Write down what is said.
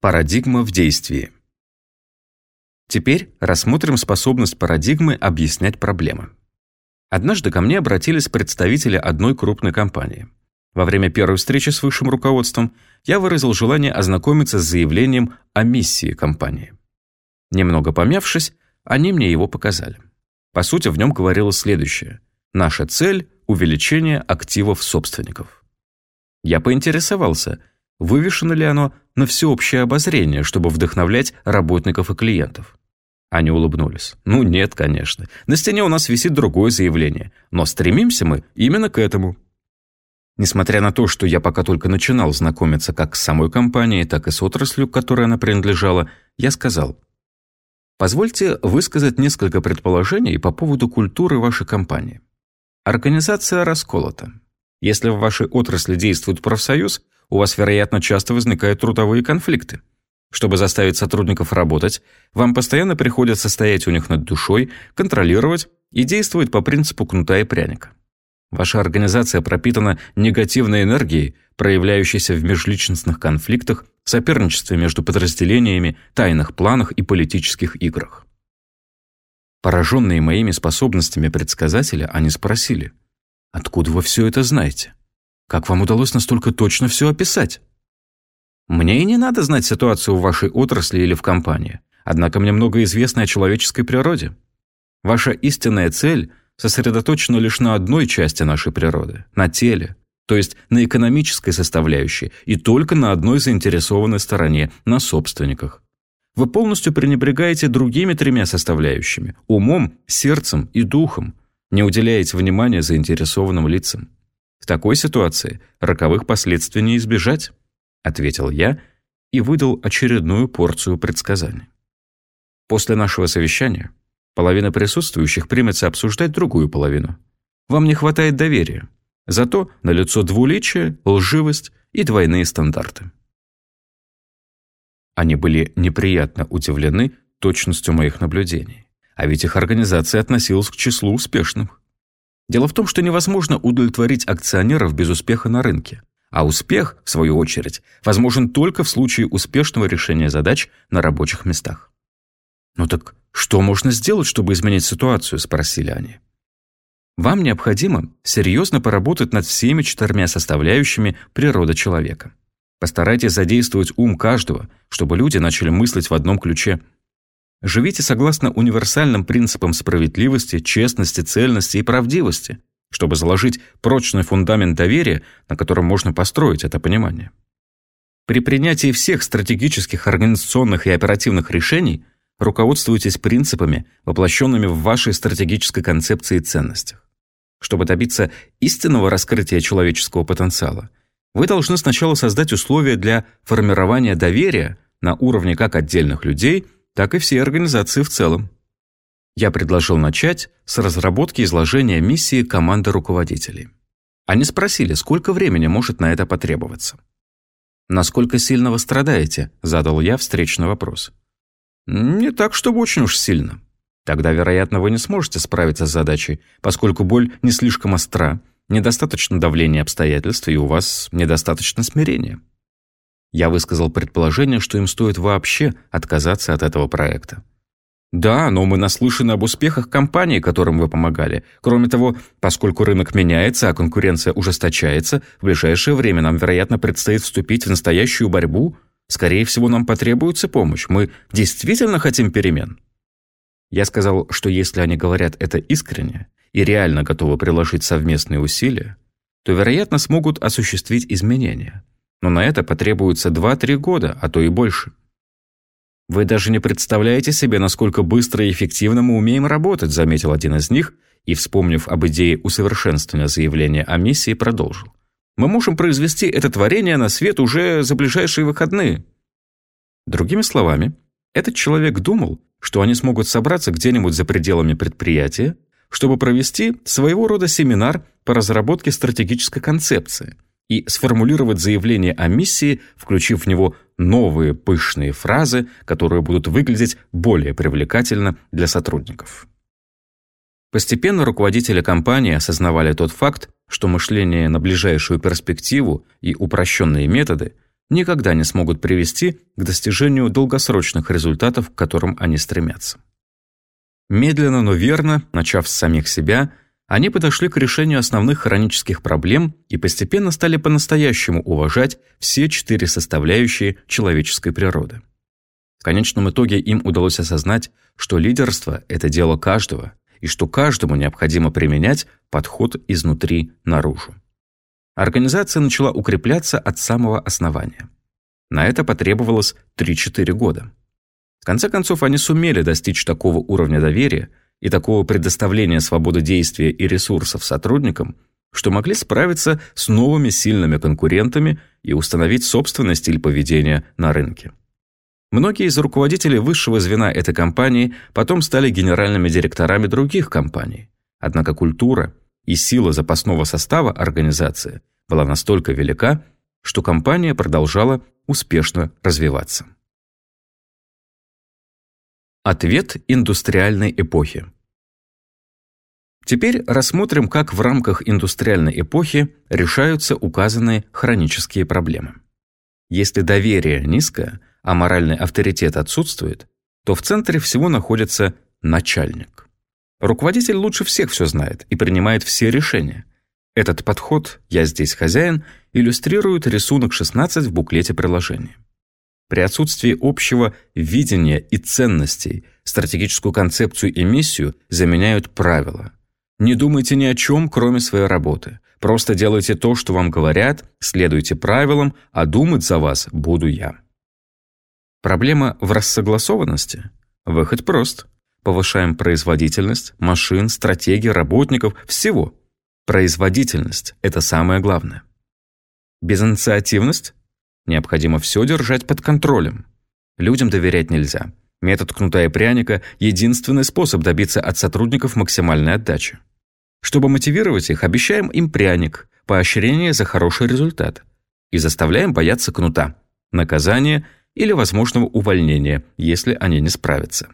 Парадигма в действии. Теперь рассмотрим способность парадигмы объяснять проблемы. Однажды ко мне обратились представители одной крупной компании. Во время первой встречи с высшим руководством я выразил желание ознакомиться с заявлением о миссии компании. Немного помявшись, они мне его показали. По сути, в нем говорилось следующее. Наша цель – увеличение активов собственников. Я поинтересовался – Вывешено ли оно на всеобщее обозрение, чтобы вдохновлять работников и клиентов? Они улыбнулись. Ну нет, конечно. На стене у нас висит другое заявление. Но стремимся мы именно к этому. Несмотря на то, что я пока только начинал знакомиться как с самой компанией, так и с отраслью, к которой она принадлежала, я сказал, «Позвольте высказать несколько предположений по поводу культуры вашей компании. Организация расколота. Если в вашей отрасли действует профсоюз, у вас, вероятно, часто возникают трудовые конфликты. Чтобы заставить сотрудников работать, вам постоянно приходится стоять у них над душой, контролировать и действовать по принципу кнута и пряника. Ваша организация пропитана негативной энергией, проявляющейся в межличностных конфликтах, соперничестве между подразделениями, тайных планах и политических играх. Пораженные моими способностями предсказателя, они спросили, «Откуда вы все это знаете?» Как вам удалось настолько точно все описать? Мне и не надо знать ситуацию в вашей отрасли или в компании. Однако мне много известно о человеческой природе. Ваша истинная цель сосредоточена лишь на одной части нашей природы – на теле, то есть на экономической составляющей, и только на одной заинтересованной стороне – на собственниках. Вы полностью пренебрегаете другими тремя составляющими – умом, сердцем и духом, не уделяете внимания заинтересованным лицам. Такой ситуации роковых последствий не избежать, ответил я и выдал очередную порцию предсказаний. После нашего совещания половина присутствующих примется обсуждать другую половину. Вам не хватает доверия. Зато налицо двуличие, лживость и двойные стандарты. Они были неприятно удивлены точностью моих наблюдений. А ведь их организация относилась к числу успешных. Дело в том, что невозможно удовлетворить акционеров без успеха на рынке. А успех, в свою очередь, возможен только в случае успешного решения задач на рабочих местах. «Ну так что можно сделать, чтобы изменить ситуацию?» – спросили они. Вам необходимо серьезно поработать над всеми четырьмя составляющими природы человека. Постарайтесь задействовать ум каждого, чтобы люди начали мыслить в одном ключе – Живите согласно универсальным принципам справедливости, честности, цельности и правдивости, чтобы заложить прочный фундамент доверия, на котором можно построить это понимание. При принятии всех стратегических, организационных и оперативных решений руководствуйтесь принципами, воплощенными в вашей стратегической концепции и ценностях. Чтобы добиться истинного раскрытия человеческого потенциала, вы должны сначала создать условия для формирования доверия на уровне как отдельных людей – так и всей организации в целом. Я предложил начать с разработки изложения миссии команды руководителей. Они спросили, сколько времени может на это потребоваться. «Насколько сильно вы страдаете?» – задал я встречный вопрос. «Не так, чтобы очень уж сильно. Тогда, вероятно, вы не сможете справиться с задачей, поскольку боль не слишком остра, недостаточно давления обстоятельств, и у вас недостаточно смирения. Я высказал предположение, что им стоит вообще отказаться от этого проекта. Да, но мы наслышаны об успехах компаний, которым вы помогали. Кроме того, поскольку рынок меняется, а конкуренция ужесточается, в ближайшее время нам, вероятно, предстоит вступить в настоящую борьбу. Скорее всего, нам потребуется помощь. Мы действительно хотим перемен. Я сказал, что если они говорят это искренне и реально готовы приложить совместные усилия, то, вероятно, смогут осуществить изменения но на это потребуется 2-3 года, а то и больше. «Вы даже не представляете себе, насколько быстро и эффективно мы умеем работать», заметил один из них и, вспомнив об идее усовершенствования заявления о миссии, продолжил. «Мы можем произвести это творение на свет уже за ближайшие выходные». Другими словами, этот человек думал, что они смогут собраться где-нибудь за пределами предприятия, чтобы провести своего рода семинар по разработке стратегической концепции – и сформулировать заявление о миссии, включив в него новые пышные фразы, которые будут выглядеть более привлекательно для сотрудников. Постепенно руководители компании осознавали тот факт, что мышление на ближайшую перспективу и упрощенные методы никогда не смогут привести к достижению долгосрочных результатов, к которым они стремятся. Медленно, но верно, начав с самих себя, они подошли к решению основных хронических проблем и постепенно стали по-настоящему уважать все четыре составляющие человеческой природы. В конечном итоге им удалось осознать, что лидерство – это дело каждого, и что каждому необходимо применять подход изнутри наружу. Организация начала укрепляться от самого основания. На это потребовалось 3-4 года. В конце концов, они сумели достичь такого уровня доверия и такого предоставления свободы действия и ресурсов сотрудникам, что могли справиться с новыми сильными конкурентами и установить собственный стиль поведения на рынке. Многие из руководителей высшего звена этой компании потом стали генеральными директорами других компаний. Однако культура и сила запасного состава организации была настолько велика, что компания продолжала успешно развиваться. Ответ индустриальной эпохи Теперь рассмотрим, как в рамках индустриальной эпохи решаются указанные хронические проблемы. Если доверие низкое, а моральный авторитет отсутствует, то в центре всего находится начальник. Руководитель лучше всех все знает и принимает все решения. Этот подход «я здесь хозяин» иллюстрирует рисунок 16 в буклете приложения. При отсутствии общего видения и ценностей стратегическую концепцию и миссию заменяют правила. Не думайте ни о чем, кроме своей работы. Просто делайте то, что вам говорят, следуйте правилам, а думать за вас буду я. Проблема в рассогласованности? Выход прост. Повышаем производительность машин, стратегий, работников, всего. Производительность – это самое главное. Безинициативность? Необходимо все держать под контролем. Людям доверять нельзя. Метод кнута и пряника – единственный способ добиться от сотрудников максимальной отдачи. Чтобы мотивировать их, обещаем им пряник, поощрение за хороший результат. И заставляем бояться кнута, наказания или возможного увольнения, если они не справятся.